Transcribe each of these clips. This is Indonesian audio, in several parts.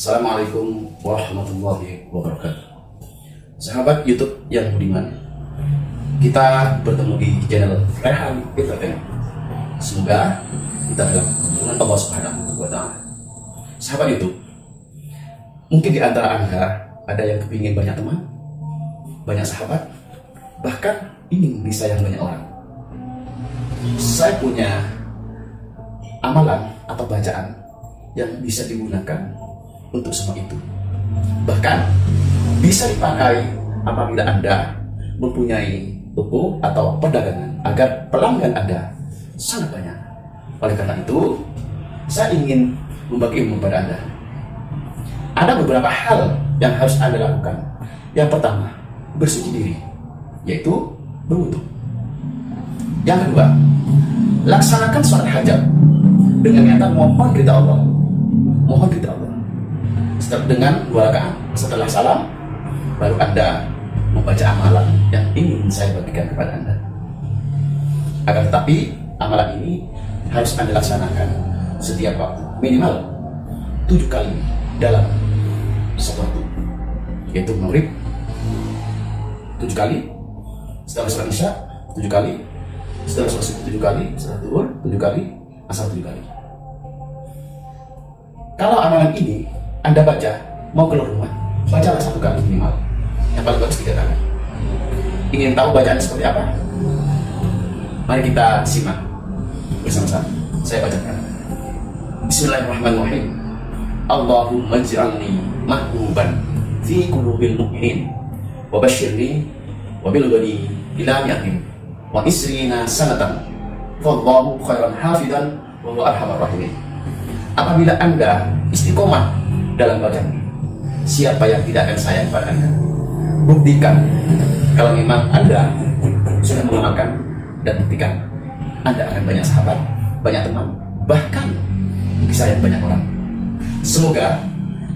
Assalamualaikum warahmatullahi wabarakatuh. Sahabat YouTube yang budiman, kita bertemu di channel Rehan Entertainment. Semoga kita dalam lindungan Allah Subhanahu wa Ta'ala. Sahabat YouTube, mungkin di antara Anda ada yang kepingin banyak teman, banyak sahabat, bahkan ingin disayang banyak orang. Saya punya amalan atau bacaan yang bisa digunakan untuk semua itu. Bahkan bisa dipakai apabila Anda mempunyai toko atau perdagangan agar pelanggan Anda sangat banyak. Oleh karena itu, saya ingin membagi ilmu kepada Anda. Ada beberapa hal yang harus Anda lakukan. Yang pertama, bersuci diri, yaitu berwudu. Yang kedua, laksanakan sholat hajat dengan niatan mohon ridha Allah. Mohon ridha setelah dengan dua rakaat. Setelah salam baru anda membaca amalan yang ingin saya bagikan kepada anda. Akan tetapi amalan ini harus anda laksanakan setiap waktu. Minimal tujuh kali dalam satu waktu yaitu maghrib tujuh kali. Setelah sholat isya tujuh kali. Setelah sholat subuh tujuh kali. Setelah turun tujuh kali. Asal tujuh kali. Kalau amalan ini anda baca, mau keluar rumah, bacalah satu kali minimal. Yang paling bagus tiga kali. Ingin tahu bacaan seperti apa? Mari kita simak bersama-sama. Saya bacakan. Bismillahirrahmanirrahim. Allahumma ij'alni mahbuban fi qulubil mu'minin wa basyirni wa bil ghani ila mi'atin wa isrina sanatan wallahu khairan hafidan wa huwa arhamar rahimin. Apabila Anda istiqomah dalam bacaan siapa yang tidak akan sayang pada Anda buktikan kalau memang Anda sudah mengamalkan dan buktikan Anda akan banyak sahabat banyak teman bahkan disayang banyak orang semoga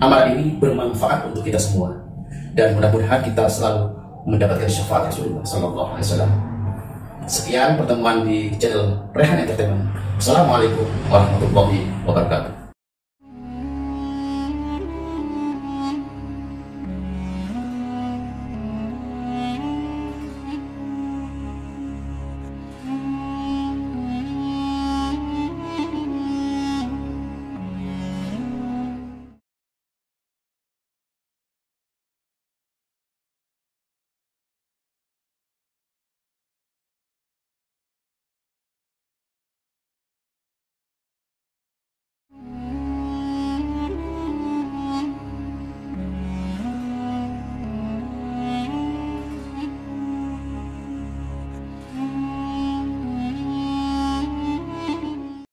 amal ini bermanfaat untuk kita semua dan mudah-mudahan kita selalu mendapatkan syafaat Rasulullah Sallallahu Alaihi Wasallam. Sekian pertemuan di channel Rehan Entertainment. Assalamualaikum warahmatullahi wabarakatuh.